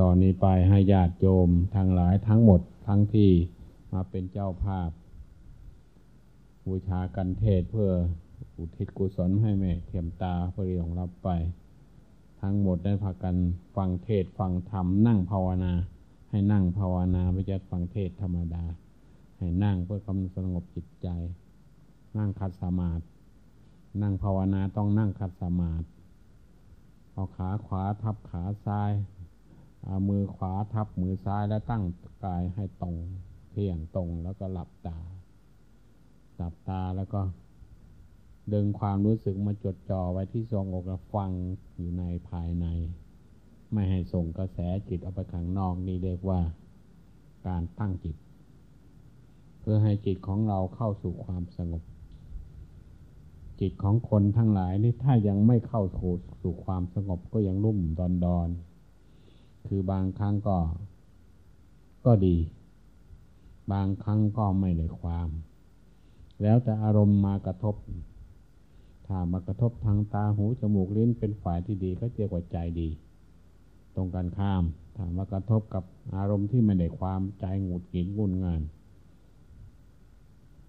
ตอนนี้ไปให้ญาติโยมทางหลายทั้งหมดทั้งที่มาเป็นเจ้าภาพ บูชากันเทศเพื่ออุทิศกุศลให้แม่เทียมตาพื่อรองรับไป ทั้งหมดได้พากันฟังเทศฟังธรรมนั่งภาวนา ให้นั่งภาวนาไม่ใช่ฟังเทศธรรมดา ให้นั่งเพื่อกำสงบจิตใจ นั่งคัดสมาธินั่งภาวนาต้องนั่งคัดสมาธิเอาขาขวาทับขาซ้าย มือขวาทับมือซ้ายแล้วตั้งกายให้ตรง เที่ยงตรงแล้วก็หลับตา หลับตาแล้วก็ ดึงความรู้สึกมาจดจ่อไว้ที่ทรงอกแล้วฟังอยู่ในภายใน ไม่ให้ส่งกระแสจิตออกไปข้างนอกนี่เรียกว่าการตั้งจิต เพื่อให้จิตของเราเข้าสู่ความสงบ จิตของคนทั้งหลายนี่ถ้ายังไม่เข้าสู่ความสงบก็ยังรุ่มดอนดอน คือบางครั้งก็ ก็ดี บางครั้งก็ไม่ได้ความ แล้วแต่อารมณ์มากระทบ ถ้ามากระทบทางตาหูจมูกลิ้นเป็นฝ่ายที่ดีก็เจียกว่าใจดี ตรงกันข้าม ถ้ามากระทบกับอารมณ์ที่ไม่ได้ความใจหงุดหงิดงุนงาน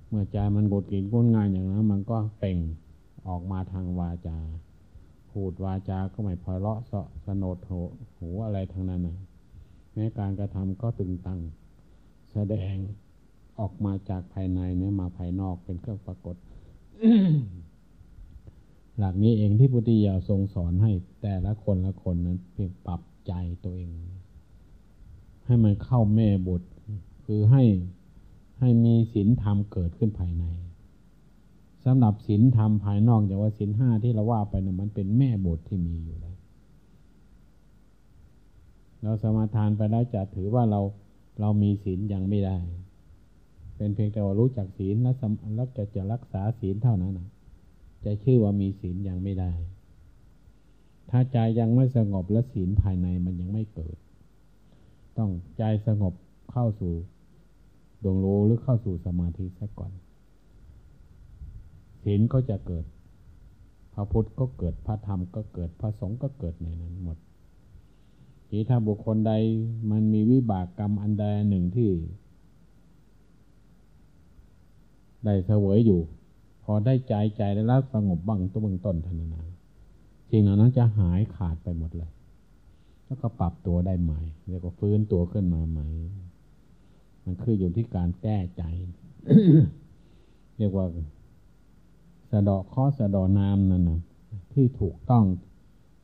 เมื่อใจมันหงุดหงิดงุนงานอย่างนั้น มันก็เป่งออกมาทางวาจา พูดวาจาก็ไม่พอเลาะเสาะสนดหูหูอะไรทั้งนั้นนะแม้การกระทำก็ตึงตัง แสดงออกมาจากภายในเนี่ยมาภายนอกเป็นเครื่องปรากฏ หลักนี้เองที่พุทธิยาทรงสอนให้แต่ละคนละคนนั้นเพียงปรับใจตัวเอง ให้มันเข้าแม่บท คือให้ให้มีศีลธรรมเกิดขึ้นภายใน สำหรับศีลธรรมภายนอกอย่างว่าศีลห้าที่เราว่าไปนี่ยมันเป็นแม่บทที่มีอยู่แล้ว เราสมาทานไปแล้วจะถือว่าเราเรามีศีลยังไม่ได้ เป็นเพียงแต่ว่ารู้จักศีลแล้วแล้วจะจะรักษาศีลเท่านั้นนะจะชื่อว่ามีศีลยังไม่ได้ ถ้าใจยังไม่สงบและศีลภายในมันยังไม่เกิด ต้องใจสงบเข้าสู่ดวงรู้หรือเข้าสู่สมาธิซะก่อน ศีลก็จะเกิด พระพุทธก็เกิดพระธรรมก็เกิดพระสงฆ์ก็เกิดในนั้นหมดทีถ้าบุคคลใดมันมีวิบากกรรมอันใดหนึ่งที่ ได้เสวยอยู่ พอได้ใจใจได้รับสงบบ้างตัวเบื้องต้นทันนาสิ่งเหล่านั้นจะหายขาดไปหมดเลย แล้วก็ปรับตัวได้ใหม่เรียกว่าฟื้นตัวขึ้นมาใหม่ มันคืออยู่ที่การแก้ใจ เรียกว่า สะดาะข้อสะดอนามนั่นนะที่ถูกต้อง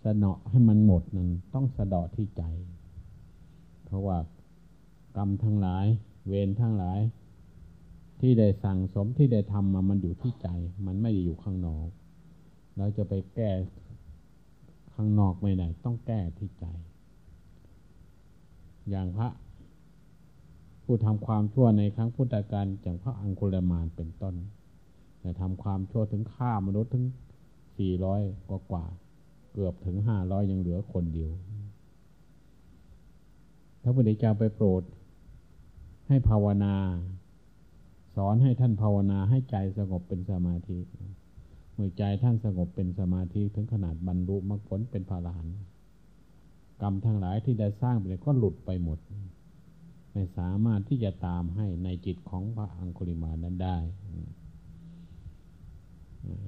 สะเนาะให้มันหมดนั้นต้องสะดาะที่ใจ เพราะว่ากรรมทั้งหลาย เวรทั้งหลาย ที่ได้สั่งสมที่ได้ทำมามันอยู่ที่ใจ มันไม่ได้อยู่ข้างนอกเราจะไปแก้ข้างนอกไม่ได้ต้องแก้ที่ใจ อย่างพระ ผู้ทำความชั่วในครั้งพุทธกาลอย่างพระอังคุลมานเป็นต้น ทำความชั่วถึงฆ่ามนุษย์ถึงสี่ร้อยกว่ากว่า เกือบถึงห้าร้อยยังเหลือคนเดียวพระพุทธเจ้าไปโปรด ให้ภาวนา สอนให้ท่านภาวนาให้ใจสงบเป็นสมาธิเมื่อใจท่านสงบเป็นสมาธิถึงขนาดบรรลุมรรคผลเป็นพระอรหันต์กรรมทั้งหลายที่ได้สร้างไปก็หลุดไปหมด ไม่สามารถที่จะตามให้ในจิตของพระอังคุลิมานั้นได้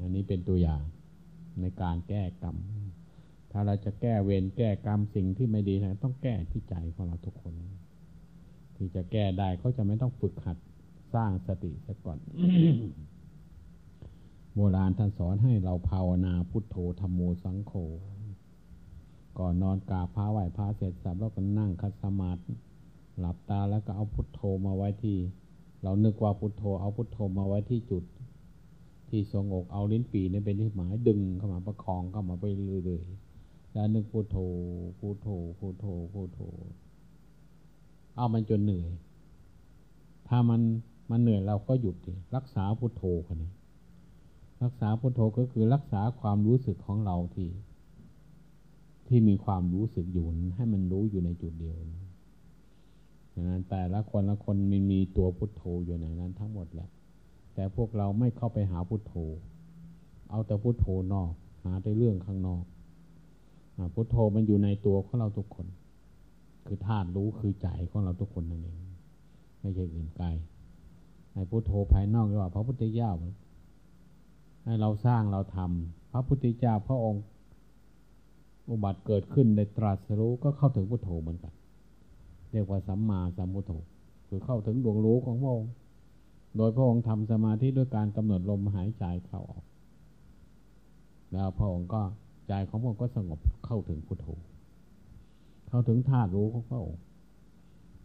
อันนี้เป็นตัวอย่างในการแก้กรรม ถ้าเราจะแก้เวรแก้กรรมสิ่งที่ไม่ดีนะต้องแก้ที่ใจของเราทุกคน ที่จะแก้ได้เขาจะไม่ต้องฝึกหัดสร้างสติซะก่อน โบราณท่านสอนให้เราภาวนาพุทโธธรรมโมสังโฆก่อนนอนกราบพระไหว้พระเสร็จสับแล้วก็นั่งคัดสมาธิหลับตาแล้วก็เอาพุทโธมาไว้ที่ เรานึกว่าพุทโธ เอาพุทโธมาไว้ที่จุด ที่ทรงอกเอาลิ้นปีนี่เป็นที่หมายดึงเข้ามาประคองเข้ามาไปเรื่อยๆแล้วนึกพุทโธพุทโธพุทโธพุทโธเอามันจนเหนื่อย ถ้ามันมันเหนื่อยเราก็หยุดดิรักษาพุทโธคนนี้รักษาพุทโธก็คือรักษาความรู้สึกของเราที่ ที่มีความรู้สึกอยู่ให้มันรู้อยู่ในจุดเดียวนั้นแต่ละคนละคนมันมีตัวพุทโธอยู่ในนั้นทั้งหมดแหละ แต่พวกเราไม่เข้าไปหาพุทโธ เอาแต่พุทโธนอก หาแต่เรื่องข้างนอกพุทโธมันอยู่ในตัวของเราทุกคน คือธาตุรู้คือใจของเราทุกคนนั่นเอง ไม่ใช่อื่นไกลในพุทโธภายนอกเรียกว่า พระพุทธเจ้าให้เราสร้างเราทำพระพุทธเจ้าพระองค์อุบัติเกิดขึ้นในตรัสรู้ก็เข้าถึงพุทโธเหมือนกัน เรียกว่าสัมมาสัมพุทโธคือเข้าถึงดวงรู้ของพระองค์ โดยพระองค์ทำสมาธิด้วยการกำหนดลมหายใจเข้าออก แล้วพระองค์ก็ใจของพระองค์ก็สงบเข้าถึงพุทโธเข้าถึงธาตุรู้ของพระองค์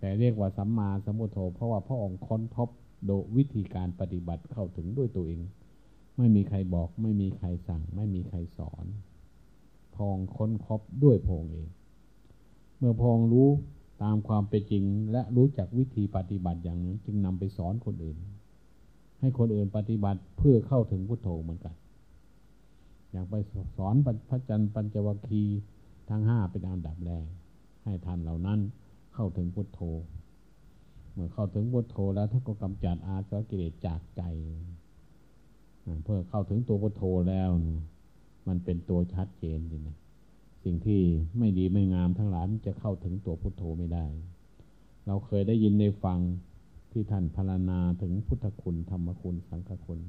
แต่เรียกว่าสัมมาสัมพุทโธ เพราะว่าพระองค์ค้นพบโดยวิธีการปฏิบัติเข้าถึงด้วยตัวเอง ไม่มีใครบอก ไม่มีใครสั่ง ไม่มีใครสอนพองค้นพบด้วยพงเอง เมื่อพองรู้ตามความเป็นจริง และรู้จักวิธีปฏิบัติอย่างนั้น จึงนำไปสอนคนอื่น ให้คนอื่นปฏิบัติเพื่อเข้าถึงพุทโธเหมือนกัน อย่างไปสอนพระจันทร์ปัญจวัคคีย์ทั้งห้าเป็นอันดับแรกให้ท่านเหล่านั้นเข้าถึงพุทโธ เมื่อเข้าถึงพุทโธแล้วท่านก็กำจัดอาสวะกิเลสจากใจเพื่อเข้าถึงตัวพุทโธแล้ว มันเป็นตัวชัดเจนจริงนะสิ่งที่ไม่ดีไม่งามทั้งหลายมันจะเข้าถึงตัวพุทโธไม่ได้ เราเคยได้ยินในฟัง ที่ท่านพรรณนาถึงพุทธคุณธรรมคุณสังฆคุณ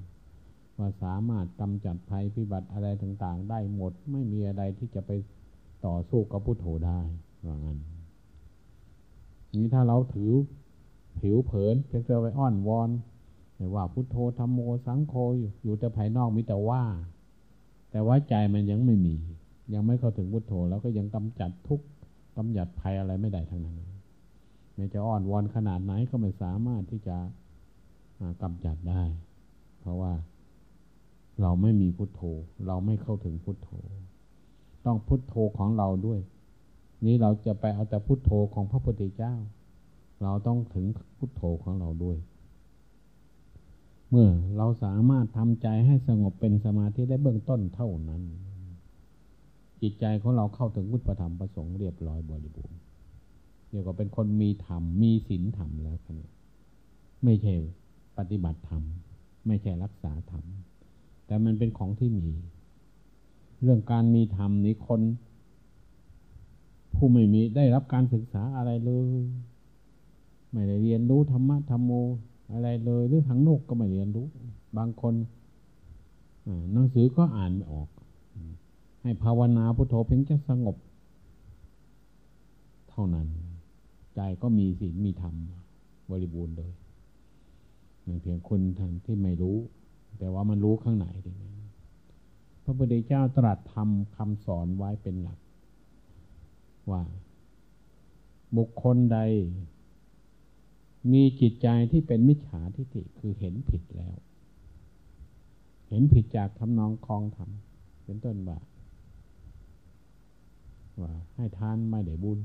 ว่าสามารถกำจัดภัยพิบัติอะไรต่างๆ ได้หมดไม่มีอะไรที่จะไปต่อสู้กับพุทโธได้ว่างั้นนี้ถ้าเราถือผิวเผินเพียงแต่ไปอ้อนวอนไม่ว่าพุทโธธรรมโมสังโฆอยู่อยู่แต่ภายนอกมีแต่ว่า แต่ว่าใจมันยังไม่มี ยังไม่เข้าถึงพุทโธแล้วก็ยังกำจัดทุกกำจัดภัยอะไรไม่ได้ทั้งนั้น ม่จะอ้อนวอนขนาดไหนก็ไม่สามารถที่จะกำจัดได้ เพราะว่าเราไม่มีพุทโธ เราไม่เข้าถึงพุทโธ ต้องพุทโธของเราด้วย นี้เราจะไปเอาแต่พุทโธของพระพุทธเจ้า เราต้องถึงพุทโธของเราด้วย เมื่อเราสามารถทำใจให้สงบเป็นสมาธิได้เบื้องต้นเท่านั้น จิตใจของเราเข้าถึงพุทธธรรมประสงค์เรียบร้อยบริบูรณ์ เรียกว่าเป็นคนมีธรรมมีศีลธรรมแล้วครับไม่ใช่ปฏิบัติธรรม ไม่ใช่รักษาธรรม แต่มันเป็นของที่มี เรื่องการมีธรรมนี้คน ผู้ไม่มีได้รับการศึกษาอะไรเลย ไม่ได้เรียนรู้ธรรมะธรรมโมอะไรเลย หรือทางโลกก็ไม่เรียนรู้ บางคนหนังสือก็อ่านไม่ออก ให้ภาวนาพุทโธเพียงจะสงบ เท่านั้น ใจก็มีศีลมีธรรมบริบูรณ์เลยเพียงคนทางที่ไม่รู้ แต่ว่ามันรู้ข้างในดีไหมพระพุทธเจ้าตรัสทำคำสอนไว้เป็นหลัก ว่า บุคคลใด มีจิตใจที่เป็นมิจฉาทิฏฐิคือเห็นผิดแล้ว เห็นผิดจากทำนองคลองธรรมเป็นต้นว่าว่าให้ทานไม่ได้บุญ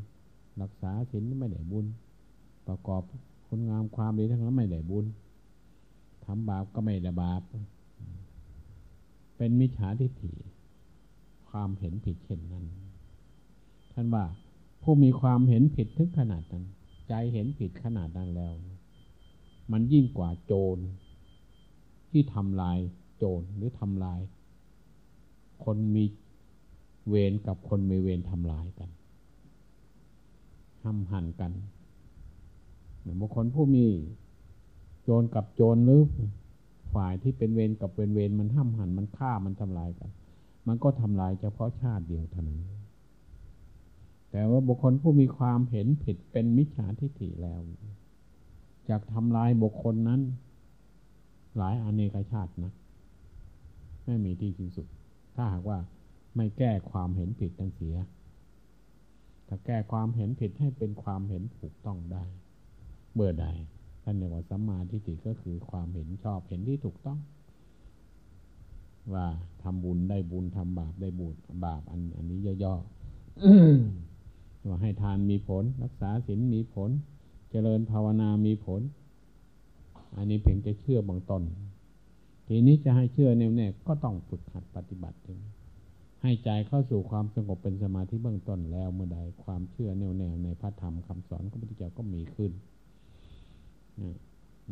รักษาศีลไม่ได้บุญ ประกอบคุณงามความดีทั้งนั้นไม่ได้บุญทำบาปก็ไม่ได้บาป เป็นมิจฉาทิฏฐิ ความเห็นผิดเช่นนั้น ท่านว่าผู้มีความเห็นผิดถึงขนาดนั้น ใจเห็นผิดขนาดนั้นแล้ว มันยิ่งกว่าโจร ที่ทำลายโจรหรือทำลาย คนมีเวรกับคนไม่เวรทำลายกัน ห้ำหันกันบุคคลผู้มีโจรกับโจรหรือฝ่ายที่เป็นเวรกับเป็นเวรมันห้ำหันมันฆ่ามันทำลายกัน มันก็ทำลายเฉพาะชาติเดียวเท่านั้น แต่ว่าบุคคลผู้มีความเห็นผิดเป็นมิจฉาทิฏฐิแล้วจากทำลายบุคคลนั้น หลายอเนกชาตินะไม่มีที่สิ้นสุด ถ้าหากว่าไม่แก้ความเห็นผิดตั้งเสีย ถ้าแก้ความเห็นผิดให้เป็นความเห็นถูกต้องได้เบื่อใดท่านเรียกว่าสัมมาทิฏฐิก็คือความเห็นชอบเห็นที่ถูกต้อง ว่าทำบุญได้บุญทำบาปได้บุญบาปอัน อันนี้ย่อๆว่าให้ทานมีผล รักษาศีลมีผล เจริญภาวนามีผล อันนี้เพียงจะเชื่อบางตนทีนี้จะให้เชื่อแน่ๆก็ต้องฝึกหัดปฏิบัติ ให้ใจเข้าสู่ความสงบเป็นสมาธิเบื้องต้นแล้วเมื่อใดความเชื่อแน่วแน่ในพระธรรมคำสอนของพระพุทธเจ้าก็มีขึ้น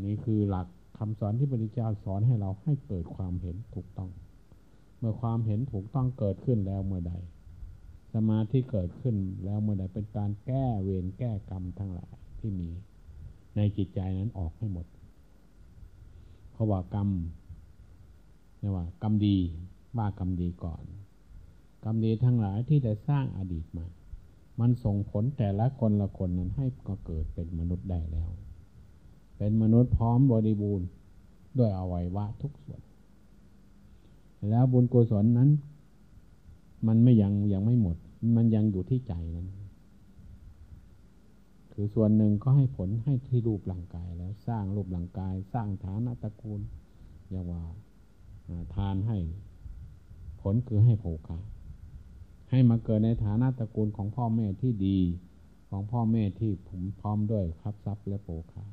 นี่คือหลักคำสอนที่พระพุทธเจ้าสอนให้เราให้เกิดความเห็นถูกต้อง เมื่อความเห็นถูกต้องเกิดขึ้นแล้วเมื่อใด สมาธิเกิดขึ้นแล้วเมื่อใดเป็นการแก้เวรแก้กรรมทั้งหลายที่มี ในจิตใจนั้นออกให้หมดเพราะว่ากรรมเรียกว่ากรรมดีว่ากรรมดีก่อน กรรมดีทั้งหลายที่ได้สร้างอดีตมา มันส่งผลแต่ละคนละคนนั้นให้ก็เกิดเป็นมนุษย์ได้แล้ว เป็นมนุษย์พร้อมบริบูรณ์ด้วยอวัยวะทุกส่วน แล้วบุญกุศลนั้น มันไม่ยังยังไม่หมด มันยังอยู่ที่ใจนั้น คือส่วนหนึ่งก็ให้ผลให้ที่รูปร่างกายแล้วสร้างรูปร่างกาย สร้างฐานะตระกูลเรียกว่าทานให้ ผลคือให้โภคา ให้มาเกิดในฐานะตระกูลของพ่อแม่ที่ดี ของพ่อแม่ที่ผมพร้อมด้วยครับทรัพย์และโภคา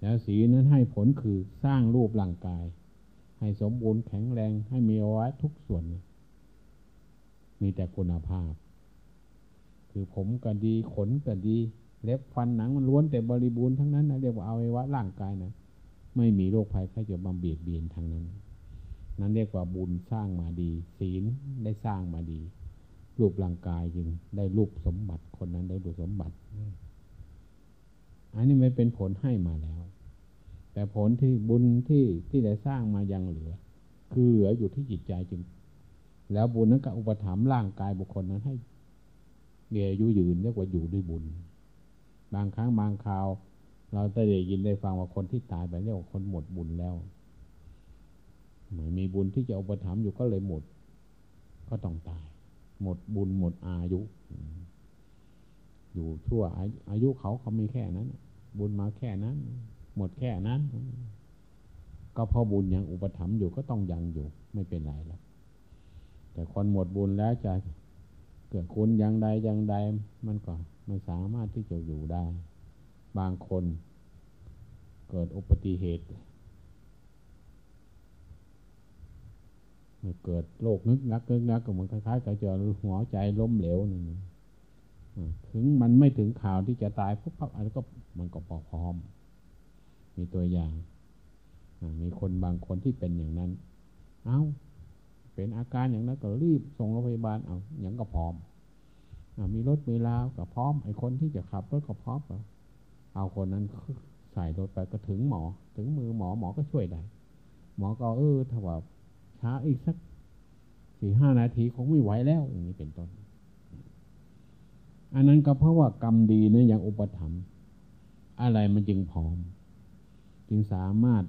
แล้วสีนั้นให้ผลคือสร้างรูปร่างกาย ให้สมบูรณ์แข็งแรงให้มีอาไว้ทุกส่วน มีแต่คุณภาพ คือผมก็ดีขนก็ดี เล็บฟันหนังมันล้วนแต่บริบูรณ์ทั้งนั้นนะเรียกว่าเอาไว้ว่าร่างกายนะไม่มีโรคภัยไข้เจ็บบำเบียดเบียนทางนั้น นั้นเรียกว่าบุญสร้างมาดี ศีลได้สร้างมาดี รูปร่างกายจึงได้รูปสมบัติคนนั้นได้รูปสมบัติอันนี้ไม่เป็นผลให้มาแล้ว แต่ผลที่บุญที่ที่ได้สร้างมายังเหลือ คือเหลืออยู่ที่จิตใจจึง แล้วบุญนั้นก็อุปถัมภ์ร่างกายบุคคลนั้นให้เดียยุยืนเรียกว่าอยู่ด้วยบุญ บางครั้งบางคราว เราได้ยินได้ฟังว่าคนที่ตายไปเรียกว่าคนหมดบุญแล้ว ไม่มีบุญที่จะอุปถัมภ์อยู่ก็เลยหมด ก็ต้องตาย หมดบุญหมดอายุ อยู่ชั่วอายุเขาเขามีแค่นั้น บุญมาแค่นั้น หมดแค่นั้น ก็พอบุญยังอุปถัมภ์อยู่ก็ต้องยังอยู่ ไม่เป็นไรแล้วแต่คนหมดบุญแล้วจะเกิดคุณอย่างใดอย่างใดมันก็ไม่สามารถที่จะอยู่ได้ บางคนเกิดอุบัติเหตุ เกิดโรคนึกงักนึกงักก็เหมือนคล้ายๆกับจะหัวใจล้มเหลวนึ่งถึงมันไม่ถึงข่าวที่จะตายปุ๊บปั๊บอะไรก็มันก็พร้อม มีตัวอย่างมีคนบางคนที่เป็นอย่างนั้น เอา้า เป็นอาการอย่างนั้นก็รีบส่งโรงพยาบาลเอาอย่างก็พร้อมอมีรถมีลาวก็พร้อมไอ้คนที่จะขับรถก็พร้อมเอาคนนั้นใส่รถไปก็ถึงหมอ ถึงมือหมอหมอก็ช่วยได้หมอก็เออถ้าว่า ช้าอีกสักสี่ห้านาทีคงไม่ไหวแล้ว อย่างนี้เป็นต้น อันนั้นก็เพราะว่ากรรมดีนะอย่างอุปถัมภ์อะไรมันจึงพร้อม จึงสามารถ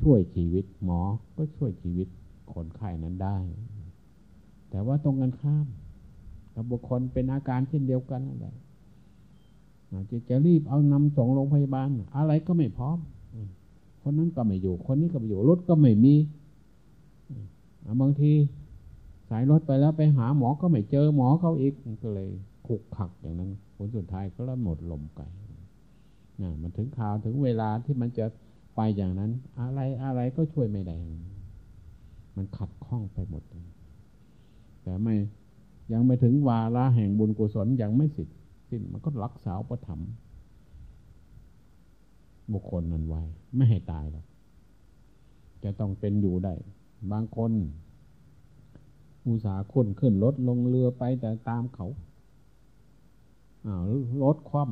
ช่วยชีวิต หมอก็ช่วยชีวิตคนไข้นั้นได้ แต่ว่าตรงกันข้ามกับบุคคลเป็นอาการเช่นเดียวกันนั่นแหละจะจะรีบเอานำส่งโรงพยาบาล อะไรก็ไม่พร้อม คนนั้นก็ไม่อยู่ คนนี้ก็ไม่อยู่รถก็ไม่มี บางทีสายรถไปแล้วไปหาหมอก็ไม่เจอหมอเขาอีกก็เลยขุกขักอย่างนั้นผลสุดท้ายก็แล้วหมดลมไกนะมันถึงข่าวถึงเวลาที่มันจะไปอย่างนั้น อะไรอะไรก็ช่วยไม่ได้มันขัดข้องไปหมด แต่ไม่ยังไม่ถึงวาระแห่งบุญกุศลยังไม่สิทธิ์สิ้นมันก็รักษาประถมบุคคลนั้นไว้ ไม่ให้ตายหรอกจะต้องเป็นอยู่ได้ บางคนอุตสาห์คนขึ้นรถลงเรือไปแต่ตามเขาอ้าวรถคว่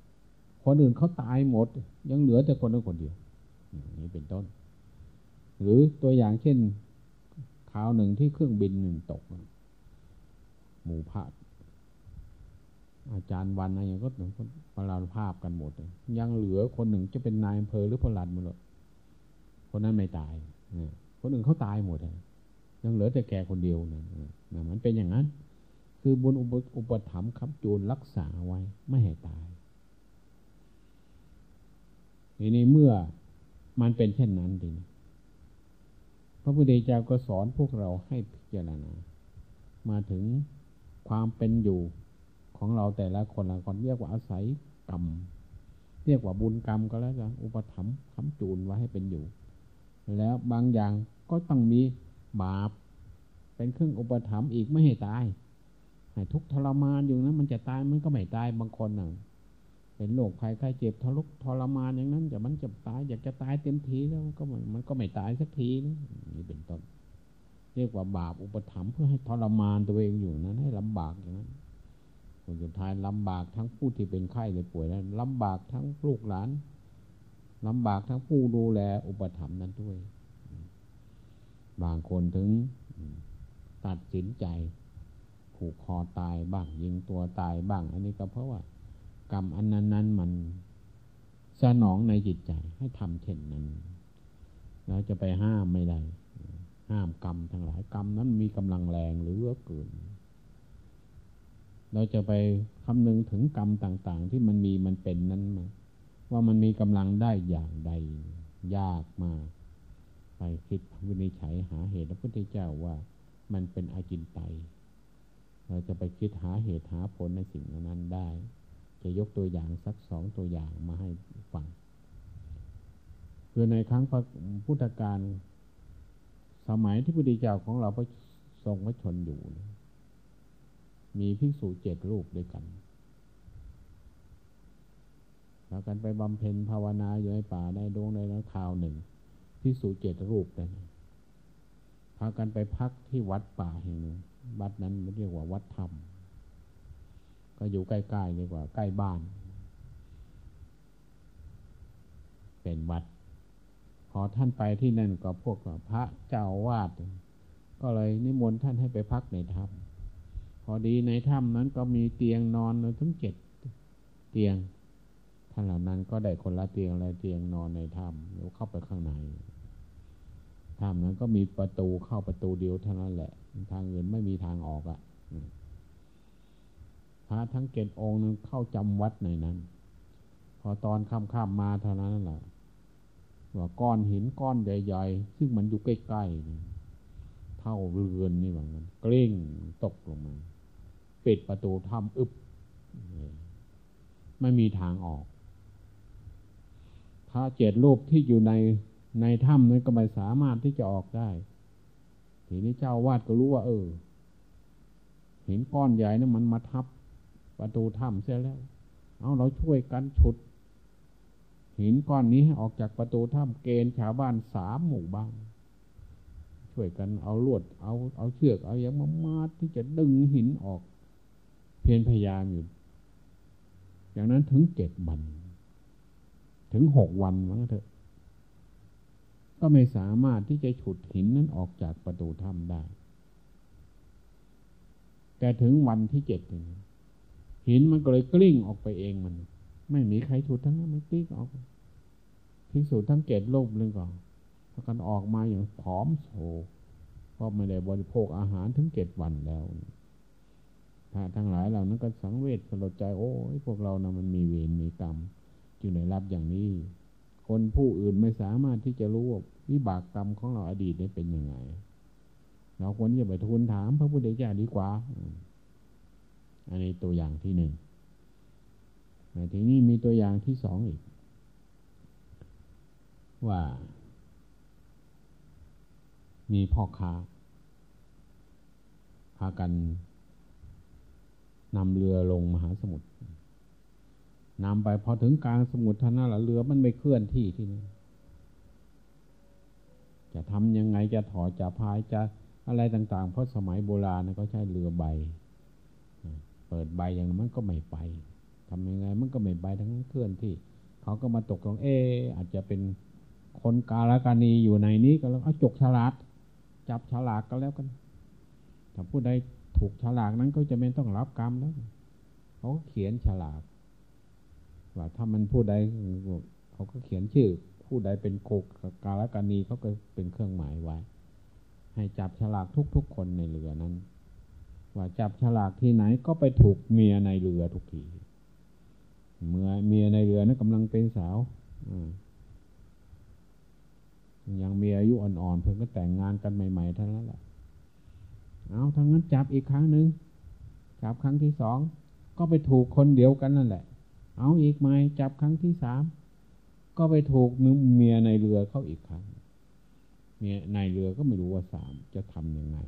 ำคนอื่นเขาตายหมด ยังเหลือแต่คนนั้นคนเดียวนี่เป็นต้น หรือตัวอย่างเช่นข่าวหนึ่งที่เครื่องบินหนึ่งตก หมู่พระอาจารย์วันอะไรอย่างก็ถึงปราภาพกันหมด ยังเหลือคนหนึ่งจะเป็นนายอำเภอหรือพลัดหมดคนนั้นไม่ตาย คนอื่นเขาตายหมดยังเหลือแต่แกคนเดียวนะมันเป็นอย่างนั้น คือบุญอุปถัมภ์คำจูนรักษาไว้ไม่ให้ตายทีนี้เมื่อมันเป็นเช่นนั้นดีพระพุทธเจ้าก็สอนพวกเราให้พิจารณา มาถึงความเป็นอยู่ของเราแต่ละคนละคนเรียกว่าอาศัยกรรม เรียกว่าบุญกรรมก็แล้วกันอุปถัมภ์ค้ำจูนไว้ให้เป็นอยู่ แล้วบางอย่าง ก็ต้องมีบาป เป็นเครื่องอุปถัมภ์อีกไม่ให้ตายให้ทุกทรมานอยู่นะมันจะตายมันก็ไม่ตายบางคนน่ะ เป็นโรคภัยไข้เจ็บทรุกทรมานอย่างนั้นจะมันจะตายอยากจะตายเต็มทีแล้วก็มันก็ไม่ตายสักทีนะนี่เป็นต้นเรียกว่าบาปอุปถัมภ์เพื่อให้ทรมานตัวเองอยู่นั้น ให้ลำบากอย่างนั้นผลสุดท้ายลำบากทั้งผู้ที่เป็นไข้ในป่วยนั้นลำบากทั้งลูกหลานลำบากทั้งผู้ดูแลอุปถัมภ์นั้นด้วย บางคนถึงตัดสินใจ ผูกคอตายบ้างยิงตัวตายบ้าง อันนี้ก็เพราะว่า กรรมอันนั้นนั้นมันสนองในจิตใจให้ทำเช่นนั้นเราจะไปห้ามไม่ได้ห้ามกรรมทั้งหลายกรรมนั้นมีกำลังแรงหรือเกิน เราจะไปคำนึงถึงกรรมต่าง ๆ ที่มันมีมันเป็นนั้นมาว่ามันมีกำลังได้อย่างใดยากมาก ไปคิดวินิจฉัยหาเหตุพระพุทธเจ้าว่ามันเป็นอาจินไตเราจะไปคิดหาเหตุหาผลในสิ่งนั้นได้ จะยกตัวอย่างสักสองตัวอย่างมาให้ฟัง คือในครั้งพุทธกาลสมัยที่พระพุทธเจ้าของเราพระทรงพระชนอยู่ มีภิกษุเจ็ดรูปด้วยกันแล้วกันไปบำเพ็ญภาวนาอยู่ในป่าในดงในนั้นคราวหนึ่ง ภิกษุเจ็ดรูปเลยพากันไปพักที่วัดป่าแห่งหนึ่งวัดนั้นเรียกว่าวัดธรรม ก็อยู่ใกล้ๆเรียกว่า ใกล้บ้าน เป็นวัด พอท่านไปที่นั่นก็พวกพระเจ้าวาด ก็เลยนิมนต์ท่านให้ไปพักในถ้ำพอดีในถ้ำนั้นก็มีเตียงนอนถึงเจ็ดเตียงท่านเหล่านั้นก็ได้คนละเตียงอะเตียงนอนในถ้ำแล้วเข้าไปข้างใน ถ้ำนั้นก็มีประตูเข้าประตูเดียวเท่านั้นแหละ ทางอื่นไม่มีทางออกอะ่ะพระทั้งเกณฑ์องค์นึงเข้าจำวัดในนั้น พอตอนค่ำๆมาเท่านั้นแหละว่าก้อนหินก้อนใหญ่ๆ ซึ่งมันอยู่ใกล้ๆเท่าเรือนนี่ว่างั้นกลิ้งตกลงมาปิดประตูถ้ำอึบไม่มีทางออกพระเจ็ดรูปที่อยู่ใน ในถ้ำนั้นก็ไม่สามารถที่จะออกได้ ทีนี้เจ้าวาดก็รู้ว่า เออ เห็นก้อนใหญ่นั้นมันมาทับ ประตูถ้ำเสียแล้ว เอาเราช่วยกันฉุด หินก้อนนี้ให้ออกจากประตูถ้ำเกณฑ์ชาวบ้านสามหมู่บ้านช่วยกันเอาลวดเอาเอาเชือกเอาอย่างมามาที่จะดึงหินออก เพียรพยายามอยู่อย่างนั้นถึงเจ็ดวัน ถึงหกวันมั้งเถอะ ก็ไม่สามารถที่จะฉุดหินนั้นออกจากประตูถ้ำได้ แต่ถึงวันที่เจ็ดหินมันก็เลยกลิ้งออกไปเองมัน ไม่มีใครฉุดทั้งนั้นมันกลิ้งออกพิสูจทั้งเจ็ดโลกเลยก่อนพากันออกมาอย่างผอมโซเพราะไม่ได้บริโภคอาหารถึงเจ็ดวันแล้วถ้าทั้งหลายเหล่านั้นก็สังเวชสลดใจ โอ้ยพวกเรานะมันมีเวรมีกรรมจึงได้รับอย่างนี้ คนผู้อื่นไม่สามารถที่จะรู้ว่าวิบากกรรมของเราอดีตนี้เป็นยังไง เราควรจะไปทูลถามพระพุทธเจ้าดีกว่า อันนี้ตัวอย่างที่หนึ่งในทีนี้มีตัวอย่างที่สองอีก ว่า มีพ่อค้า พากันนำเรือลงมหาสมุทร นำไปพอถึงกลางสมุทรท่านั้นละเรือมันไม่เคลื่อนที่ที่นี่จะทำยังไงจะถอดจะพายจะอะไรต่าง ๆ เพราะสมัยโบราณก็ใช้เรือใบ เปิดใบอย่างนั้นมันก็ไม่ไปทำยังไงมันก็ไม่ไปทั้งเคลื่อนที่ เขาก็มาตกลงเอออาจจะเป็นคนกาลกานีอยู่ในนี้ก็แล้วเอาจกฉลาด จับฉลากก็แล้วกันถ้าผู้ใดถูกฉลากนั้นก็จะไม่ต้องรับกรรมแล้วเขาเขียนฉลาก ว่าถ้ามันผู้ใดเขาก็เขียนชื่อ ผู้ใดเป็นโกกาลกานีเขาก็เป็นเครื่องหมายไว้ ให้จับฉลากทุกๆคนในเรือนั้น ว่าจับฉลากที่ไหนก็ไปถูกเมียในเรือทุกทีเมื่อเมียในเรือนั้นกำลังเป็นสาวยังมีอายุอ่อนๆเพิ่งก็แต่งงานกันใหม่ๆท่านั้นแหละเอาทั้งนั้นจับอีกครั้งหนึ่งจับครั้งที่สองก็ไปถูกคนเดียวกันนั่นแหละ เอาอีกไหมจับครั้งที่สามก็ไปถูกเมียในเรือเข้าอีกครั้ง เมียในเรือก็ไม่รู้ว่าสามจะทํำยังไง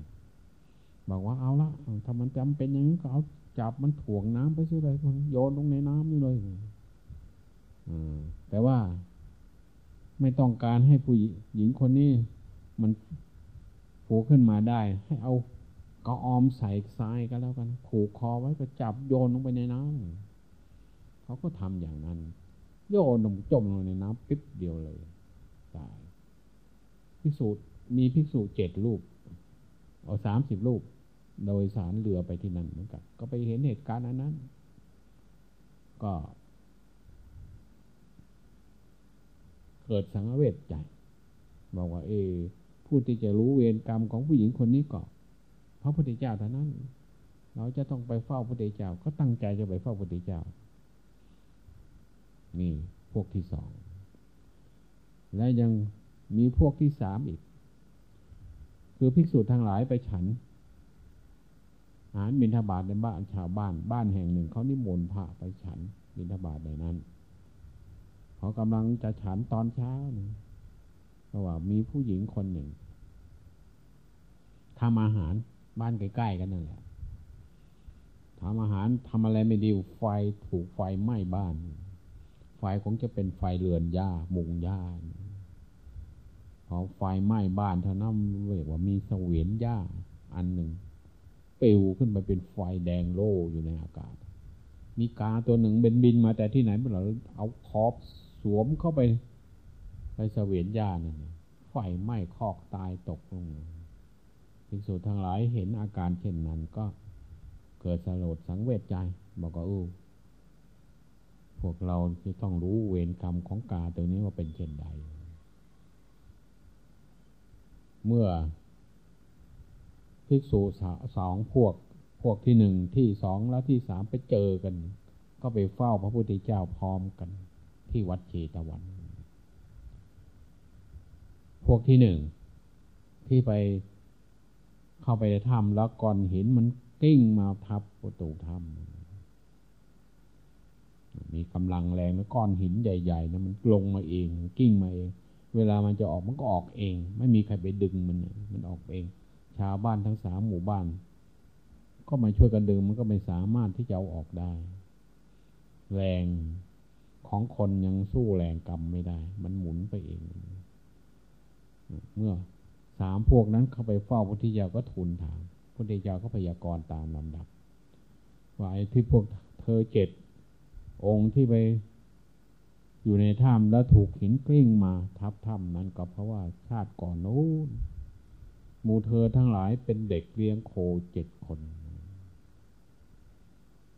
บอกว่าเอาละถ้ามันจำเป็นอย่างนี้ก็เอาจับมันถ่วงน้ำไปช่วยคนโยนลงในน้ำนี่เลยแต่ว่าไม่ต้องการให้ผู้หญิงคนนี้มันโผูกขึ้นมาได้ ให้เอากระออมใส่ทรายก็แล้วกันผูกคอไว้ก็จับโยนลงไปในน้ำ เขาก็ทำอย่างนั้น โยนลงจมลงในน้ำปิ๊บเดียวเลยตายพิสูจน์มีภิกษุเจ็ดรูป เอาสามสิบรูป โดยสารเรือไปที่นั่นเหมือนกัน ก็ไปเห็นเหตุการณ์อันนั้น ก็ เกิดสังเวชใจ บอกว่า เอ ผู้ที่จะรู้เวรกรรมของผู้หญิงคนนี้ก็พระพุทธเจ้าเท่านั้น เราจะต้องไปเฝ้าพระพุทธเจ้า ก็ตั้งใจจะไปเฝ้าพระพุทธเจ้า นี่พวกที่สอง และยังมีพวกที่สามอีก คือภิกษุทั้งหลายไปฉัน อาหารบิณฑบาตในบ้านชาวบ้าน บ้านแห่งหนึ่งเขานิมนต์พระไปฉันบิณฑบาตในนั้นเขากำลังจะฉันตอนเช้านะเพราะว่ามีผู้หญิงคนหนึ่งทำอาหารบ้านใกล้ๆกันนั่นแหละทำอาหารทำอะไรไม่ดีไฟถูกไฟไหม้บ้าน ไฟคงจะเป็นไฟเรือนหญ้ามุงหญ้าพอไฟไหม้บ้านเท่านั้นเรียกว่ามีเสวียนหญ้าอันหนึ่งเปิวขึ้นไปเป็นไฟแดงโล่อยู่ในอากาศ มีกาตัวหนึ่งเป็นบินมาแต่ที่ไหนไม่รู้เอาคอบสวมเข้าไป ไปเสวียนหญ้านั่นไฟไหม้คอกตายตกลงภิกษุทั้งหลายเห็นอาการเช่นนั้นก็เกิดสลดสังเวชใจ บอกว่าอู้ พวกเราจะต้องรู้เวรกรรมของกาตัวนี้ว่าเป็นเช่นใด เมื่อภิกษุสองพวกพวกที่หนึ่งที่สองและที่สามไปเจอกัน ก็ไปเฝ้าพระพุทธเจ้าพร้อมกัน ที่วัดเชตวัน พวกที่หนึ่งที่ไปเข้าไปในถ้ำแล้วก้อนหินมันกิ้งมาทับประตูถ้ำ มีกำลังแรงแล้วก้อนหินใหญ่ๆนะมันลงมาเองกิ้งมาเอง เวลามันจะออกมันก็ออกเอง ไม่มีใครไปดึงมันมันออกเอง ชาวบ้านทั้งสามหมู่บ้าน ก็มาช่วยกันดึงมันก็ไม่สามารถที่จะเอาออกได้ แรงของคนยังสู้แรงกรรมไม่ได้ มันหมุนไปเอง เมื่อสามพวกนั้นเข้าไปเฝ้าพุทธิยาก็ทูลถามพุทธิยาก็พยากรณ์ตามลำดับว่าไอ้ที่พวกเธอเจ็ด องค์ที่ไปอยู่ในถ้ำแล้วถูกหินกลิ้งมาทับถ้ำนั้นก็เพราะว่าชาติก่อนโน้นหมู่เธอทั้งหลายเป็นเด็กเลี้ยงโคเจ็ดคน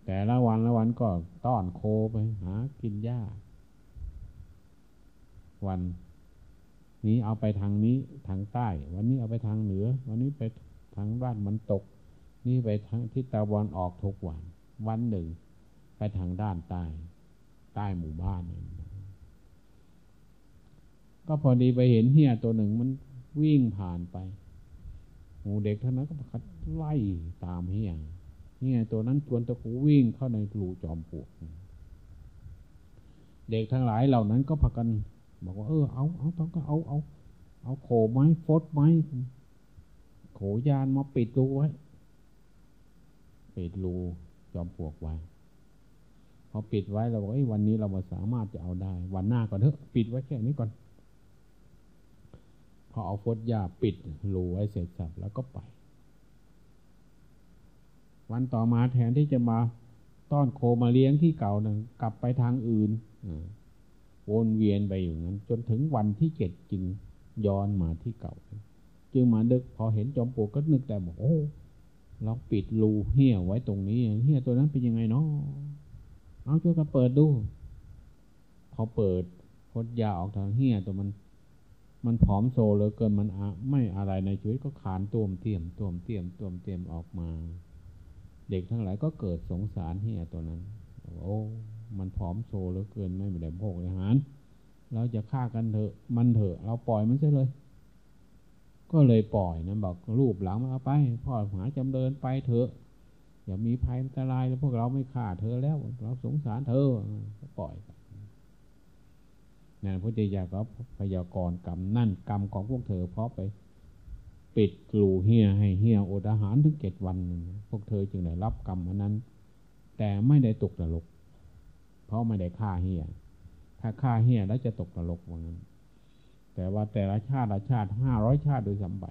แต่ละวันละวันก็ต้อนโคไปหากินหญ้า วันนี้เอาไปทางนี้ทางใต้ วันนี้เอาไปทางเหนือ วันนี้ไปทางด้านมันตก นี่ไปทางทิศตะวันออกทุกวัน วันหนึ่ง ไปทางด้านใต้ ใต้หมู่บ้านนี่ก็พอดีไปเห็นเฮียตัวหนึ่งมันวิ่งผ่านไปหมูเด็กท่านนั้นก็คัดไล่ตามเฮียเฮียตัวนั้นชวนตะคูวิ่งเข้าในกลูจอมปลวกเด็กทั้งหลายเหล่านั้นก็พากัน บอกว่า เออเอาเอาต้องก็เอาเอาเอาโขไม้ฟดไม้โขยานมาปิดรูไว้ ปิดรูจอมปลวกไว้ พอปิดไว้เราบอกไอ้วันนี้เรามาสามารถจะเอาได้ วันหน้าก่อนเถอะ ปิดไว้แค่นี้ก่อน พอเอาฟดยาปิดรูไว้เสร็จสับแล้วก็ไป วันต่อมาแทนที่จะมาต้อนโคมาเลี้ยงที่เก่านะกลับไปทางอื่นวนเวียนไปอยู่นั้น จนถึงวันที่เจ็ดจึงย้อนมาที่เก่า จึงมาดึกพอเห็นจอมปลวกก็นึกแต่บอกโอ้เราปิดรูเหี้ยไว้ตรงนี้เหี้ยตัวนั้นเป็นยังไงเนาะ เอาช่วยกันเปิดดู พอเปิดพดยาออกทางเหี้ยตัวมัน มันผอมโซเลยเกินมันไม่อะไรในชีวิตก็ขานตัวมเตียมตัวมเตียมตัวมเตียมออกมา เด็กทั้งหลายก็เกิดสงสารเหี้ยตัวนั้น โอ้มันผอมโซเหลือเกินไม่ได้โภคอาหาร เราจะฆ่ากันเถอะ มันเถอะ เราปล่อยมันใช่เลย ก็เลยปล่อยนะบอกรูปหลังมาเอาไป พ่อหาจำเดินไปเถอะ อย่ามีภัยอันตรายแล้วพวกเราไม่ฆ่าเธอแล้ว เราสงสารเธอก็ปล่อยนั่นพระเจ้าก็พยากรกรรมนั่นกรรมของพวกเธอเพราะไป ปิดกลูเฮียให้เฮียอดอาหารถึงเจ็ดวันพวกเธอจึงได้รับกรรมอันนั้น แต่ไม่ได้ตกนรก เพราะไม่ได้ฆ่าเฮียถ้าฆ่าเฮียแล้วจะตกนรกว่างั้นแต่ว่าแต่ละชาติละชาติห้าร้อยชาติโดยสัมไป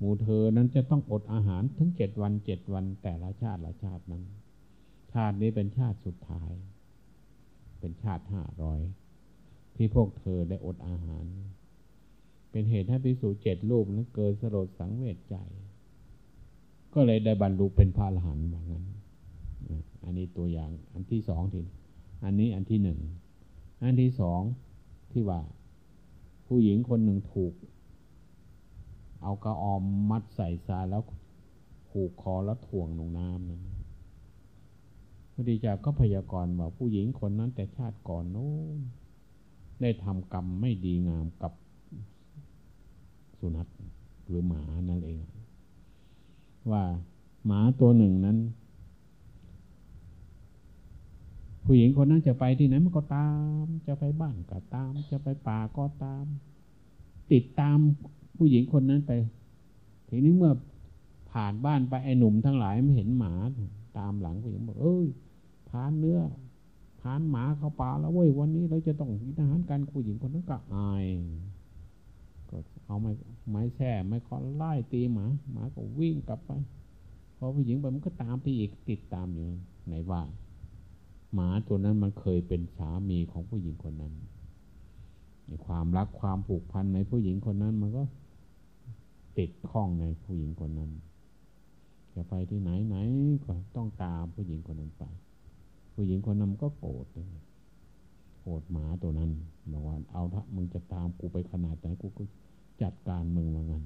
หมู่เธอนั้นจะต้องอดอาหารถึงเจ็ดวันเจ็ดวันแต่ละชาติละชาตินั้น ชาตินี้เป็นชาติสุดท้าย เป็นชาติห้าร้อยที่พวกเธอได้อดอาหาร เป็นเหตุให้พิสูจเจ็ดรูปนั้นเกิดสลดสังเวชใจ ก็เลยได้บรรลุเป็นพระอรหันต์แบบนั้น อันนี้ตัวอย่างอันที่สองทีอันนี้อันที่หนึ่งอันที่สองที่ว่า ผู้หญิงคนหนึ่งถูก เอากระออมมัดใส่ทรายแล้วผูกคอแล้วถ่วงลงน้ำนั้นพอดีจากก็พยากรณ์ว่าผู้หญิงคนนั้นแต่ชาติก่อนโน้นได้ทำกรรมไม่ดีงามกับสุนัขหรือหมานั่นเอง ว่าหมาตัวหนึ่งนั้น ผู้หญิงคนนั้นจะไปที่ไหนมันก็ตาม จะไปบ้านก็ตาม จะไปป่าก็ตาม ติดตาม ผู้หญิงคนนั้นไปทีนี้เมื่อผ่านบ้านไปไอ้หนุ่มทั้งหลายไม่เห็นหมา ตามหลังผู้หญิงบอกเอ้ยพานเนื้อพานหมาเข้าป่าแล้วเว้ยวันนี้เราจะต้องกินอาหารกันผู้หญิงคนนั้นก็อายก็เอาไม้ไม้แช่ไม้คอนไล่ตีหมา หมาก็วิ่งกลับไป พอผู้หญิงไปมันก็ตามไปอีกติดตามอยู่ไหนว่าหมาตัวนั้นมันเคยเป็นสามีของผู้หญิงคนนั้นความรักความผูกพันในผู้หญิงคนนั้นมันก็ ติดข้องในผู้หญิงคนนั้น จะไปที่ไหนไหนก็ต้องตามผู้หญิงคนนั้นไป ผู้หญิงคนนั้นก็โกรธโกรธหมาตัวนั้นบอกว่าเอาถ้ามึงจะตามกูไปขนาดไหนกูก็จัดการมึงว่างั้น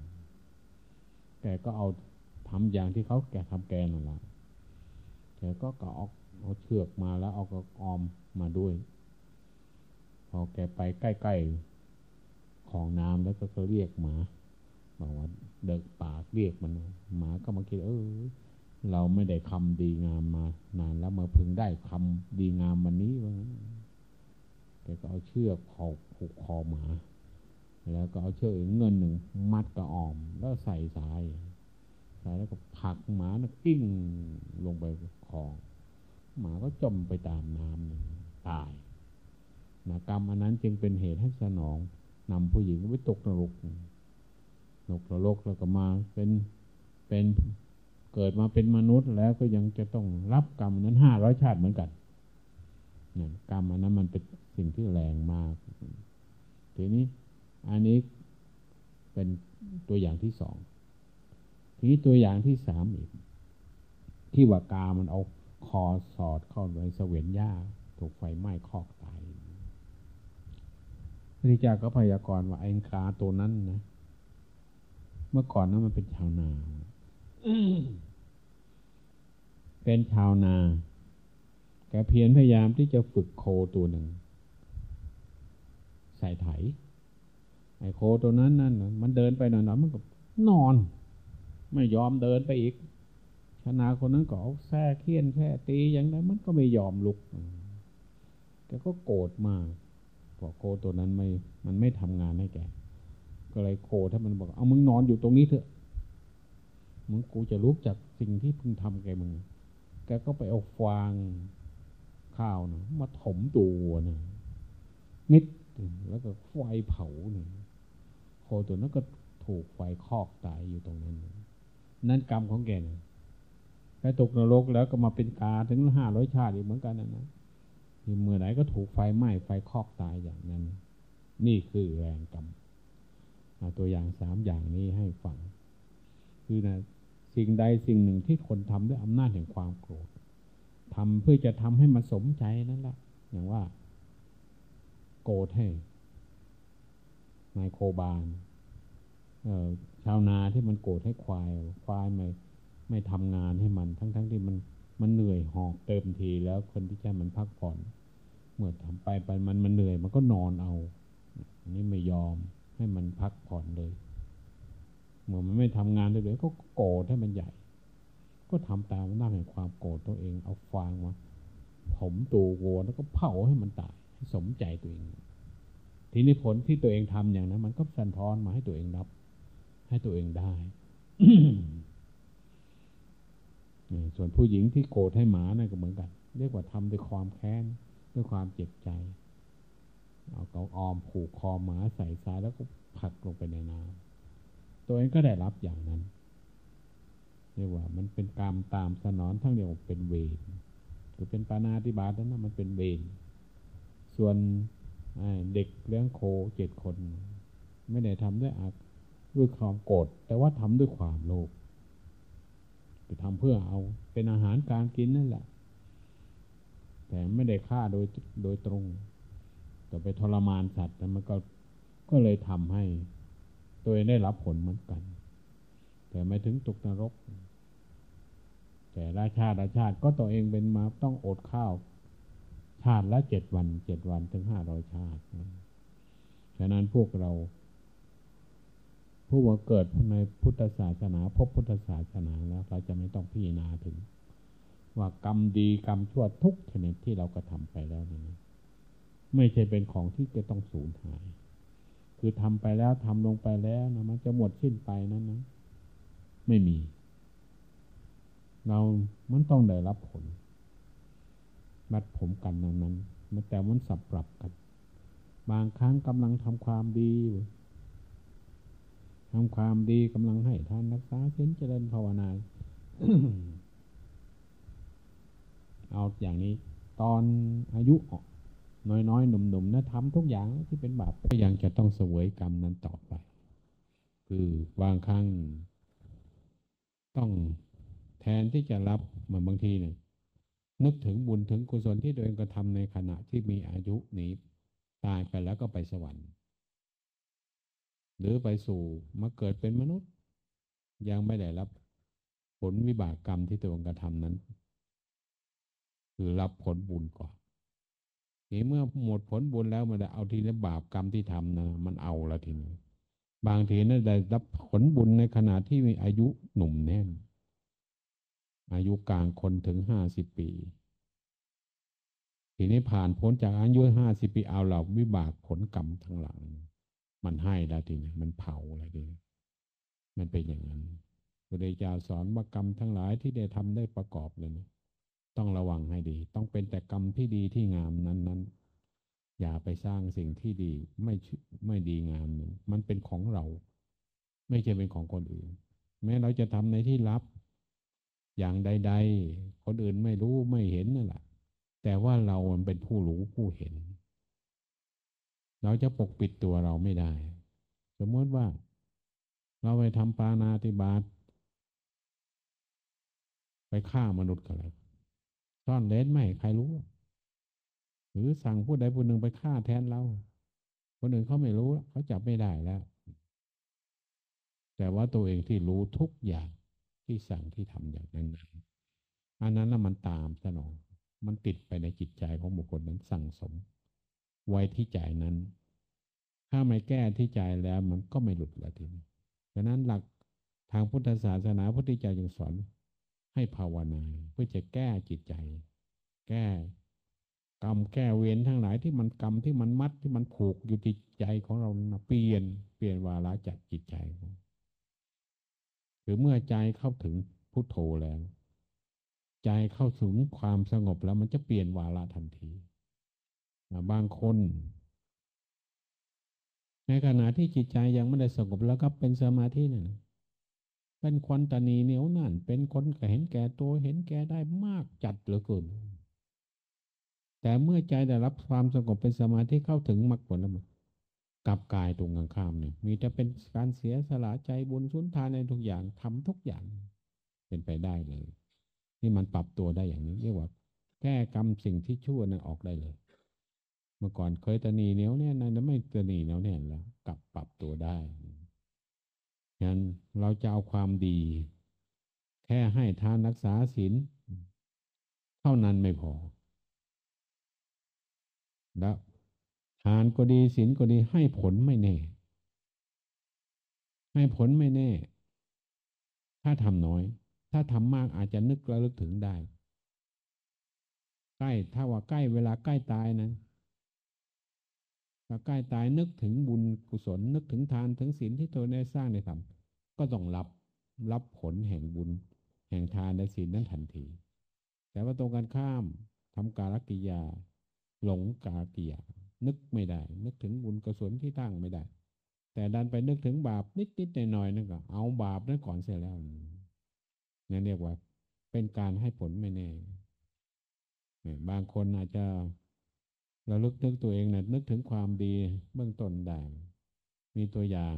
แกก็เอาทำอย่างที่เขาแกทำแกนั่นแหละแกก็กออกเอาเชือกมาแล้วเอากระออมมาด้วย พอแกไปใกล้ๆของน้ำแล้วก็เรียกหมา อกว่าเดิกปากเรียกมันหมาก็มาคิดเออเราไม่ได้คำดีงามมานานแล้วมาพึงได้คำดีงามวันนี้ว่าแกก็เอาเชือกผูกผูกคอหมา แล้วก็เอาเชือกเงินหนึ่งมัดกระออม แล้วใส่สายใส่แล้วก็ผักหมานะกิ้งลงไปคลอง หมาก็จมไปตามน้ำตายนะกรรมอันนั้นจึงเป็นเหตุให้สนองนำผู้หญิงไปตกนรก นกนรกแล้วก็มาเป็นเป็นเกิดมาเป็นมนุษย์แล้วก็ยังจะต้องรับกรรมนั้นห้าร้อยชาติเหมือนกันนะกรรมอันนั้นมันเป็นสิ่งที่แรงมาก ทีนี้อันนี้เป็นตัวอย่างที่สอง ทีนี้ตัวอย่างที่สามอีก ที่ว่ากามันเอาคอสอดเข้าในเสวียนหญ้าถูกไฟไหม้คอกตายพระเจ้าก็พยากรณ์ว่าไอ้คาตัวนั้นนะ เมื่อก่อนนั้นมันเป็นชาวนาเป็นชาวนา แกเพียรพยายามที่จะฝึกโคตัวหนึ่ง ใส่ไถ ไอ้โคตัวนั้นนั่นมันเดินไปหน่อยๆมันก็นอน ไม่ยอมเดินไปอีกชนาคนนั้นก็เอาแท้เคี้ยนแท้ตีอย่างไรมันก็ไม่ยอมลุกแกก็โกรธมากเพราะโคตัวนั้นไม่ มันไม่ทำงานให้แก ก็เลยโคถ้ามันบอก เอามึงนอนอยู่ตรงนี้เถอะมึงกูจะลุกจากสิ่งที่พึงทำแกมึง แกก็ไปเอาฟางข้าวนะมาถมตัวนะมิดแล้วก็ไฟเผาเนี่ยโคตัวนั้นก็ถูกไฟคอกตายอยู่ตรงนั้น นั่นกรรมของแกนี่ยไปตกนรกแล้วก็มาเป็นกาถึงห้าร้อยชาติอีกเหมือนกันนะนะเมื่อไหร่ก็ถูกไฟไหม้ไฟคอกตายอย่างนั้น นี่คือแรงกรรม ตัวอย่างสามอย่างนี้ให้ฟัง คือนะสิ่งใดสิ่งหนึ่งที่คนทำด้วยอำนาจแห่งความโกรธทำเพื่อจะทำให้มันสมใจนั่นแหละอย่างว่า โกรธให้นายโคบานชาวนาที่มันโกรธให้ควาย ควายไม่ไม่ทำงานให้มัน ทั้งๆทที่มันมันเหนื่อยหอกเต็มทีแล้วคนที่ใช้มันพักผ่อน เมื่อทำไปไปมันมันเหนื่อย มันก็นอนเอา อันนี้ไม่ยอม ให้มันพักผ่อนเลยเมื่อมันไม่ทำงานเลยก็โกรธให้มันใหญ่ ก็ทำตามหน้าแห่งความโกรธตัวเองเอาฟางมาผมตัวโวแล้วก็เผาให้มันตายสมใจตัวเอง ทีนี้ผลที่ตัวเองทำอย่างนั้น มันก็สันท้อนมาให้ตัวเองรับ ให้ตัวเองได้ส่วนผู้หญิงที่โกรธให้หมานั่นก็เหมือนกัน เรียกว่าทำด้วยความแค้นด้วยความเจ็บใจ เอาเกาออมผูกคอหมาใส่ทรายแล้วก็ผักลงไปในน้ำตัวเองก็ได้รับอย่างนั้นเรียกว่ามันเป็นกรรมตามสนอนทั้งเดียวเป็นเวรคือเป็นปานาติบาตนั้นนะมันเป็นเวรส่วนเด็กเลี้ยงโคเจ็ดคน ไม่ได้ทำด้วยอาด้วยความโกรธแต่ว่าทำด้วยความโลภคือทำเพื่อเอาเป็นอาหารการกินนั่นแหละ แต่ไม่ได้ฆ่าโดยโดยตรง แต่ไปทรมานสัตว์แต่มันก็ก็เลยทำให้ตัวเองได้รับผลเหมือนกัน แต่ไม่ถึงตกนรก แต่ราชาราชาติก็ตัวเองเป็นมาต้องอดข้าว ชาติละเจ็ดวันเจ็ดวันถึงห้าร้อยชาติฉะนั้นพวกเรา ผู้ว่าเกิดในพุทธศาสนาพบพุทธศาสนาแล้วเราจะไม่ต้องพิจารณาถึง ว่ากรรมดีกรรมชั่วทุกชนิดที่เรากระทำไปแล้วนี่ ไม่ใช่เป็นของที่จะต้องสูญหาย คือทำไปแล้วทำลงไปแล้วนะมันจะหมดสิ้นไปนั้นนะไม่มี เรามันต้องได้รับผล มัดผมกันนั้นนั้นแต่มันสับปรับกัน บางครั้งกำลังทำความดีทำความดีกำลังให้ทานรักษาเส้นเจริญภาวนาเอาอย่างนี้ ตอนอายุ น้อยๆ หนุ่มๆนะทำทุกอย่างที่เป็นบาปก็ยังจะต้องเสวยกรรมนั้นต่อไป คือบางครั้งต้องแทนที่จะรับเหมือนบางทีเนี่ยนึกถึงบุญถึงกุศลที่ตัวเองกระทำในขณะที่มีอายุนี้ตายไปแล้วก็ไปสวรรค์ หรือไปสู่มาเกิดเป็นมนุษย์ ยังไม่ได้รับผลวิบากกรรมที่ตัวเองกระทำนั้น คือรับผลบุญก่อน ทีเมื่อหมดผลบุญแล้วมันจะเอาทีนี้บาปกรรมที่ทำนะมันเอาละทีนี้บางทีนั้นได้รับผลบุญในขณะที่มีอายุหนุ่มแน่น อายุกลางคนถึงห้าสิบปี ทีนี้ผ่านพ้นจากอายุห้าสิบปีเอาเหล่าวิบากผลกรรมทั้งหลัง มันให้แล้วทีนี้มันเผาอะทีนี้มันเป็นอย่างนั้นพระเจ้าสอนว่ากรรมทั้งหลายที่ได้ทำได้ประกอบเลยนะ ต้องระวังให้ดี ต้องเป็นแต่กรรมที่ดีที่งามนั้นๆ อย่าไปสร้างสิ่งที่ดีไม่ไม่ดีงามนึ่มันเป็นของเรา ไม่ใช่เป็นของคนอื่น แม้เราจะทำในที่ลับ อย่างใด ๆ คนอื่นไม่รู้ไม่เห็นนั่นแหละแต่ว่าเรามันเป็นผู้รู้ผู้เห็น เราจะปกปิดตัวเราไม่ได้ สมมติว่า เราไปทำปานาติบาตไปฆ่ามนุษย์กันเลย ซ่อนเลนไม่ใครรู้ หรือสั่งผู้ใดผู้หนึ่งไปฆ่าแทนเรา คนอื่นเขาไม่รู้เขาจับไม่ได้แล้ว แต่ว่าตัวเองที่รู้ทุกอย่างที่สั่งที่ทำอย่างนั้นนั้นอันนั้นแล้วมันตามสนอง มันติดไปในจิตใจของบุคคลนั้นสั่งสม ไว้ที่ใจนั้น ถ้าไม่แก้ที่ใจแล้วมันก็ไม่หลุดละทีนี้ดังนั้นหลักทางพุทธศาสนาพุทธเจ้าจึงสอน ให้ภาวนาเพื่อจะแก้จิตใจ แก้กรรมแก้เวรทั้งหลายที่มันกรรมที่มันมัดที่มันผูกอยู่จิตใจของเราเปลี่ยนเปลี่ยนวาระจากจิตใจหรือเมื่อใจเข้าถึงพุทโธแล้ว ใจเข้าถึงความสงบแล้วมันจะเปลี่ยนวาระทันทีบางคน ในขณะที่จิตใจยังไม่ได้สงบแล้วก็เป็นสมาธินั่น เป็นคนตนีเหนียวนั่น เป็นคนเห็นแก่ตัวเห็นแก่ได้มากจัดเหลือเกิน แต่เมื่อใจได้รับความสงบเป็นสมาธิเข้าถึงมรรคผลแล้วมันกับกายตรงกันข้ามเนี่ยมีแต่เป็นการเสียสละใจบุญสุนทานในทุกอย่างทำทุกอย่าง เป็นไปได้เลย นี่มันปรับตัวได้อย่างนี้เรียกว่า แก้กรรมสิ่งที่ชั่วนั้นออกได้เลย เมื่อก่อนเคยตนีเหนียวแน่นนั้นไม่ตนีเหนียวแน่นแล้ว กลับปรับตัวได้ ฉะนั้นเราจะเอาความดี แค่ให้ทานรักษาศีลเท่านั้นไม่พอ แล้วทานก็ดีศีลก็ดีให้ผลไม่แน่ ให้ผลไม่แน่ ถ้าทำน้อย ถ้าทำมากอาจจะนึกระลึกถึงได้ ใกล้ถ้าว่าใกล้เวลาใกล้ตายนะถ้าใกล้ตายนึกถึงบุญกุศลนึกถึงทานถึงศีลที่ตัวได้สร้างได้ทำ ก็ต้องรับรับผลแห่งบุญ แห่งทานและศีลนั้นทันที แต่ว่าตรงกันข้ามทำการกิยา หลงกากิยา นึกไม่ได้ นึกถึงบุญกุศลที่ตั้งไม่ได้ แต่ดันไปนึกถึงบาปนิดๆหน่อยๆนั่นก็เอาบาปนั่นก่อนเสียแล้วนั่นเรียกว่า เป็นการให้ผลไม่แน่บางคนอาจจะเราลึกนึกตัวเองนะนึกถึงความดีเบื้องต้นได้มีตัวอย่าง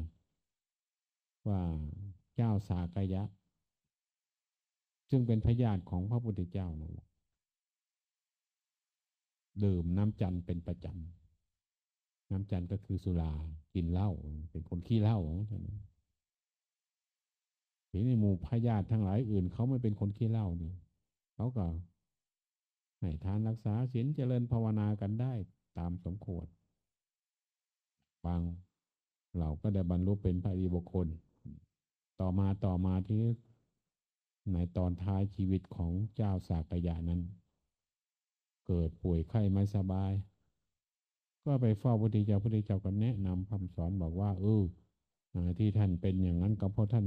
ว่าเจ้าสากยะ ซึ่งเป็นพญาติของพระพุทธเจ้านั่นแหละดื่มน้ำจันเป็นประจำ น้ำจันก็คือสุรา กินเหล้า เป็นคนขี้เหล้าของท่านทีนี้หมู่พญาติทั้งหลายอื่น เขาไม่เป็นคนขี้เหล้านี่เขาก็ให้ทานรักษาศีลเจริญภาวนากันได้ตามสมควรบางเราก็ได้บรรลุเป็นพระอริยบุคคล ต่อมาต่อมาที่ในตอนท้ายชีวิตของเจ้าสากยะนั้น เกิดป่วยไข้ไม่สบาย ก็ไปเฝ้าพระพุทธเจ้าพระพุทธเจ้าก็แนะนำคำสอนบอกว่า เออที่ท่านเป็นอย่างนั้นก็เพราะท่าน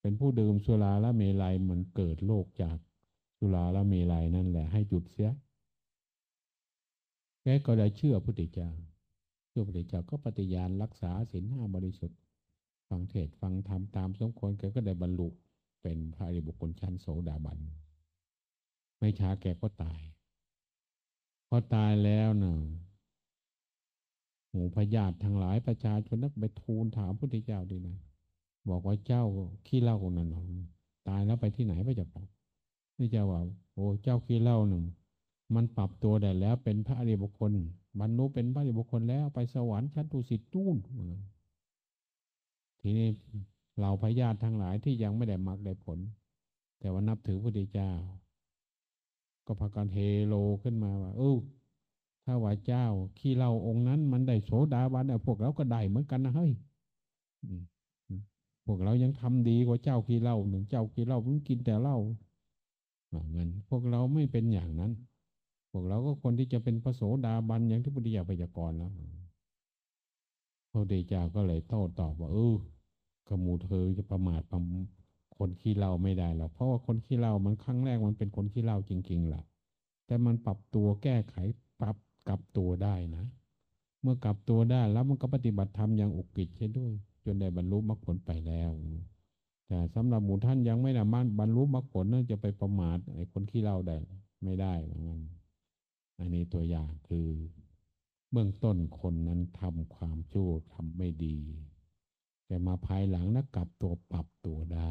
เป็นผู้ดื่มสุราและเมลัยเหมือนเกิดโรคจากสุราและเมลัยนั่นแหละให้หยุดเสียแกก็ได้เชื่อพระพุทธเจ้าเชื่อพระพุทธเจ้าก็ปฏิญาณรักษาศีลห้าบริสุทธิ์ ฟังเทศฟังธรรมตามสมควรแกก็ได้บรรลุเป็นพระอริบุคคลชั้นโสดาบัน ไม่ช้าแกก็ตาย พอตายแล้วเนะหมู่พญาติทั้งหลายประชาชนนักไปทูลถามพระพุทธเจ้าดีนะบอกว่าเจ้าขี้เล่านั่นตายแล้วไปที่ไหนพระเจ้าบอกพระเจ้าว่าโอ้เจ้าขี้เล่าหนึ่งมันปรับตัวได้แล้วเป็นพระอริยบุคคลบรรลุเป็นพระอริยบุคคลแล้วไปสวรรค์ชั้นตุสิตตู้น ทีนี้เราพญาติทั้งหลายที่ยังไม่ได้มักได้ผล แต่ว่านับถือพระพุทธเจ้า ก็พากันเฮโลขึ้นมาว่าเออถ้าว่าเจ้าขี้เล่าองค์นั้น มันได้โสดาบันพวกเราก็ได้เหมือนกันนะเฮ้ยพวกเรายังทำดีกว่าเจ้าขี้เล่าหนึ่งเจ้าขี้เล่าเพิ่งกินแต่เหล้าเงินพวกเราไม่เป็นอย่างนั้น พวกเราก็คนที่จะเป็นพระโสดาบันอย่างที่พุทธิยาพยากรณ์แล้วพระเดชาก็เลยโต้ตอบว่าเออ กระมูเธอจะประมาทคนขี้เล้าไม่ได้หรอกเพราะว่าคนขี้เล้ามันครั้งแรกมันเป็นคนขี้เล้าจริงๆแหละแต่มันปรับตัวแก้ไขปรับกลับตัวได้นะ เมื่อกลับตัวได้แล้วมันก็ปฏิบัติธรรมอย่างอุกฤษใช่ด้วย จนได้บรรลุมรรคผลไปแล้วแต่สำหรับหมู่ท่านยังไม่ได้บรรลุมรรคผลนั่นจะไปประมาทไอ้คนขี้เล้าได้ไม่ได้เหมือนกันอันนี้ตัวอย่างคือ เบื้องต้นคนนั้นทำความชั่วทำไม่ดี แต่มาภายหลังนะกลับตัวปรับตัวได้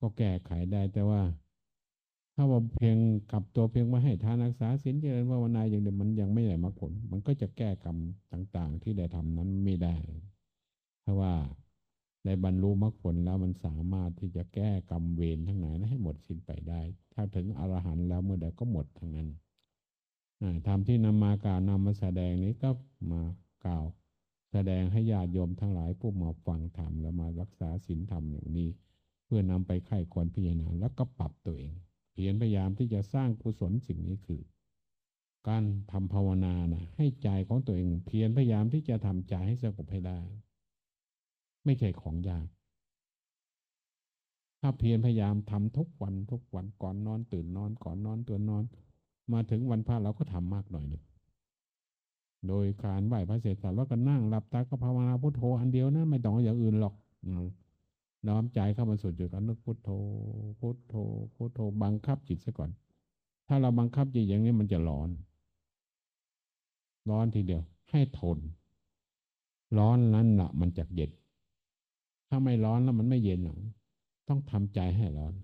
ก็แก้ไขได้แต่ว่า ถ้าว่าเพียงกลับตัวเพียงมาให้ทานรักษาศีลเจริญภาวนาอย่างเดียวมันยังไม่ได้มรรคผล มันก็จะแก้กรรมต่างๆ ที่ได้ทำนั้นไม่ได้ เพราะว่าได้บรรลุมรรคผลแล้วมันสามารถที่จะแก้กรรมเวรทั้งหลายให้หมดสิ้นไปได้ ถ้าถึงอรหันต์แล้วเมื่อใดก็หมดทั้งนั้นธรรมที่นำมากล่าวนำมาแสดงนี้ก็มากล่าว แสดงให้ญาติโยมทั้งหลายผู้มาฟังธรรมแล้วมารักษาศีลธรรมอย่างนี้ เพื่อนำไปไข้ควรพิจารณาแล้วก็ปรับตัวเอง เพียรพยายามที่จะสร้างกุศลสิ่งนี้คือ การทำภาวนานะให้ใจของตัวเอง เพียรพยายามที่จะทำใจให้สงบให้ได้ ไม่ใช่ของยาก ถ้าเพียรพยายามทำทุกวันทุกวันก่อนนอนตื่นนอนก่อนนอนตื่นนอน มาถึงวันพระเราก็ทำมากหน่อยหนึ่ง โดยการไหว้พระเสร็จแล้วก็นั่งหลับตาก็ภาวนาพุทโธอันเดียวนะไม่ต้องอย่างอื่นหรอกน้อมใจเข้ามาสู่จุดการนึกพุทโธพุทโธพุทโธบังคับจิตซะก่อน ถ้าเราบังคับจิตอย่างนี้มันจะร้อน ร้อนทีเดียว ให้ทน ร้อนนั้นละมันจะเย็นถ้าไม่ร้อนแล้วมันไม่เย็นหรอกต้องทำใจให้ร้อน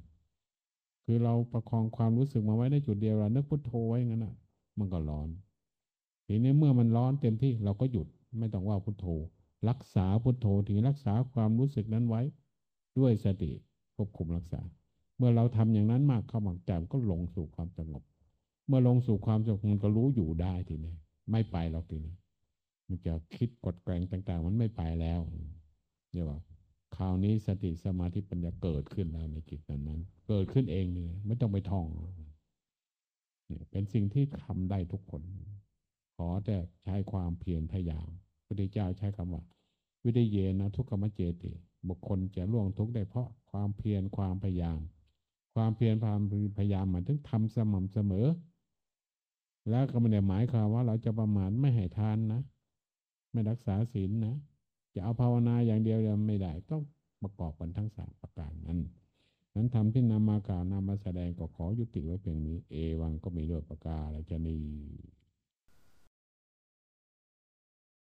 คือเราประคองความรู้สึกมาไว้ในจุดเดียวเรานึกพุทโธไว้งั้นอะ มันก็ร้อน ทีนี้เมื่อมันร้อนเต็มที่เราก็หยุดไม่ต้องว่าพุทโธ รักษาพุทโธถึงรักษาความรู้สึกนั้นไว้ ด้วยสติควบคุมรักษา เมื่อเราทำอย่างนั้นมากเข้าบางแจมก็ลงสู่ความสงบ เมื่อลงสู่ความสงบมันก็รู้อยู่ได้ทีนี้ไม่ไปหรอกทีนี้มันจะคิดกดแกงต่าง ๆ มันไม่ไปแล้วเนี่ยว่าคราวนี้สติสมาธิปัญญาเกิดขึ้นแล้วในจิตนั้นนั้น เกิดขึ้นเองเลยไม่ต้องไปท่องเนี่ยเป็นสิ่งที่ทำได้ทุกคน ขอแต่ใช้ความเพียรพยายามพระเจ้าใช้คำว่า วิเดเยนะทุกขมเจติ บุคคลจะล่วงทุกได้เพราะความเพียรความพยายาม ความเพียรความพยายามมันถึงทำสม่ำเสมอ แล้วก็ไม่ได้หมายความว่าเราจะประมาทไม่ให้ทานนะ ไม่รักษาศีลนะจะเอาภาวนาอย่างเดียวยังไม่ได้ต้องประกอบกันทั้งสามประการนั้นนั้นทำที่นำมากล่าวนำมาแสดงก็ขอยุติไว้เพียงนี้ เอวังก็มีด้วยประกาศและจะนี